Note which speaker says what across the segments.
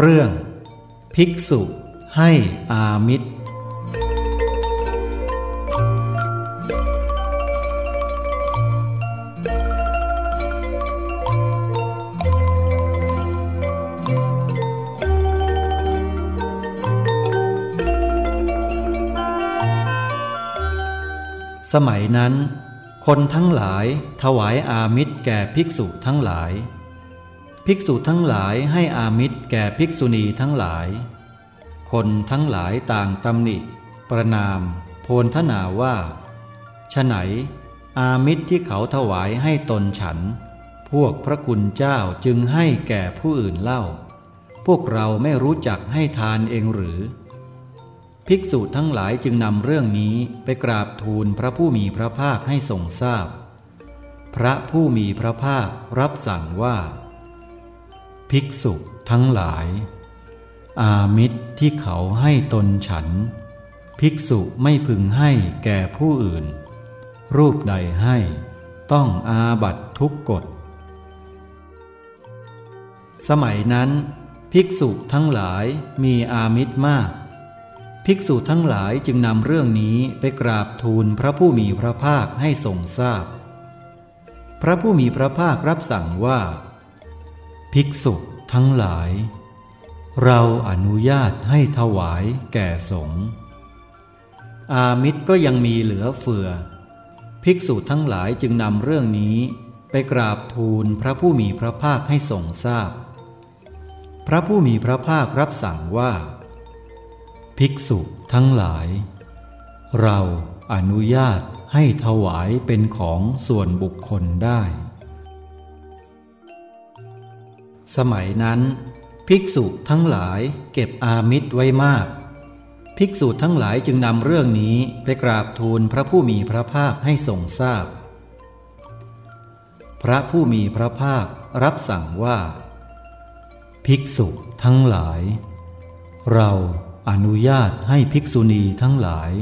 Speaker 1: เรื่อง ภิกษุให้อามิตร สมัยนั้น คนทั้งหลายถวายอามิตรแก่ภิกษุทั้งหลาย ภิกษุทั้งหลายให้อามิตรแก่ภิกษุณีทั้งหลาย คนทั้งหลายต่างตำหนิ ประนาม โพลทนาว่าฉไหน อามิตรที่เขาถวายให้ตนฉัน พวกพระคุณเจ้าจึงให้แก่ผู้อื่นเล่า พวกเราไม่รู้จักให้ทานเองหรือ ภิกษุทั้งหลายจึงนำเรื่องนี้ไปกราบทูลพระผู้มีพระภาคให้ทรงทราบพพระผู้มีพระภาครับสั่งว่า ภิกษุทั้งหลาย อามิตรที่เขาให้ตนฉัน ภิกษุไม่พึงให้แก่ผู้อื่น รูปใดให้ต้องอาบัตทุกกฎ สมัยนั้น ภิกษุทั้งหลายมีอามิตรมาก ภิกษุทั้งหลายจึงนำเรื่องนี้ไปกราบทูลพระผู้มีพระภาคให้ทรงทราบพพระผู้มีพระภาครับสั่งว่า ภิกษุทั้งหลาย เราอนุญาตให้ถวายแก่สงฆ์อามิตรก็ยังมีเหลือเฟือ ภิกษุทั้งหลายจึงนำเรื่องนี้ไปกราบทูลพระผู้มีพระภาคให้ทรงทราบพพระผู้มีพระภาครับสั่งว่า ภิกษุทั้งหลาย เราอนุญาตให้ถวายเป็นของส่วนบุคคลได้ สมัยนั้น ภิกษุทั้งหลายเก็บอามิตรไว้มาก ภิกษุทั้งหลายจึงนำเรื่องนี้ไปกราบทูลพระผู้มีพระภาคให้ทรงทราบพพระผู้มีพระภาครับสั่งว่า ภิกษุทั้งหลาย เราอนุญาตให้ภิกษุณีทั้งหลาย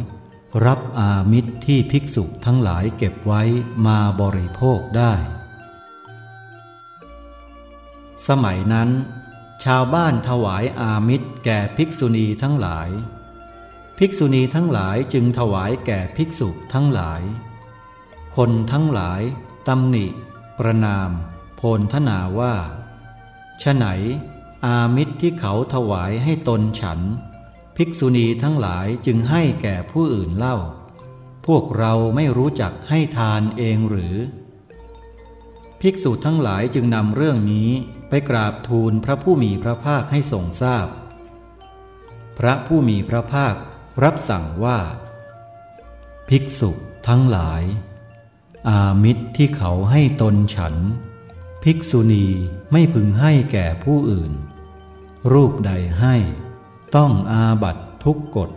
Speaker 1: รับอามิตรที่ภิกษุทั้งหลายเก็บไว้มาบริโภคได้ สมัยนั้น ชาวบ้านถวายอามิตรแก่ภิกษุณีทั้งหลาย ภิกษุณีทั้งหลายจึงถวายแก่ภิกษุทั้งหลาย คนทั้งหลายตำหนิ ประนาม โพลทนาว่าฉไหน อามิตรที่เขาถวายให้ตนฉัน ภิกษุณีทั้งหลายจึงให้แก่ผู้อื่นเล่า พวกเราไม่รู้จักให้ทานเองหรือ ภิกษุทั้งหลายจึงนำเรื่องนี้ไปกราบทูลพระผู้มีพระภาคให้ทรงทราบพพระผู้มีพระภาครับสั่งว่า ภิกษุทั้งหลาย อามิตรที่เขาให้ตนฉัน ภิกษุณีไม่พึงให้แก่ผู้อื่น รูปใดให้ ต้องอาบัตทุกกฎ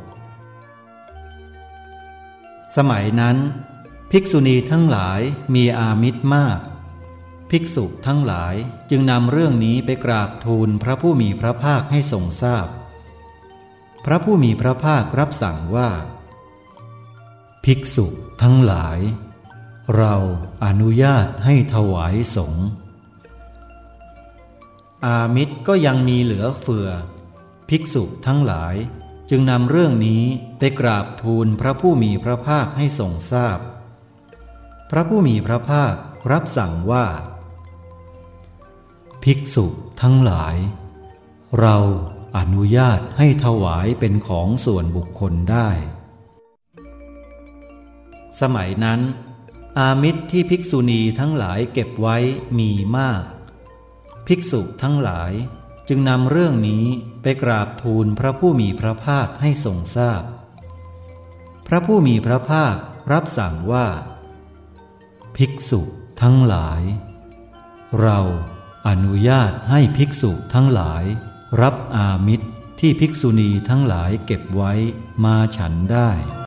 Speaker 1: สมัยนั้น ภิกษุณีทั้งหลายมีอามิตรมาก ภิกษุทั้งหลายจึงนำเรื่องนี้ไปกราบทูลพระผู้มีพระภาคให้ทรงทราบพพระผู้มีพระภาครับสั่งว่า ภิกษุทั้งหลาย เราอนุญาตให้ถวายสงฆ์อามิตรก็ยังมีเหลือเฟือ ภิกษุทั้งหลายจึงนำเรื่องนี้ไปกราบทูลพระผู้มีพระภาคให้ทรงทราบพพระผู้มีพระภาครับสั่งว่า ภิกษุทั้งหลาย เราอนุญาตให้ถวายเป็นของส่วนบุคคลได้ สมัยนั้น อามิตรที่ภิกษุณีทั้งหลายเก็บไว้มีมาก ภิกษุทั้งหลายจึงนำเรื่องนี้ไปกราบทูลพระผู้มีพระภาคให้ทรงทราบพพระผู้มีพระภาครับสั่งว่า ภิกษุทั้งหลาย เรา อนุญาตให้ภิกษุทั้งหลาย รับอามิตรที่ภิกษุณีทั้งหลายเก็บไว้มาฉันได้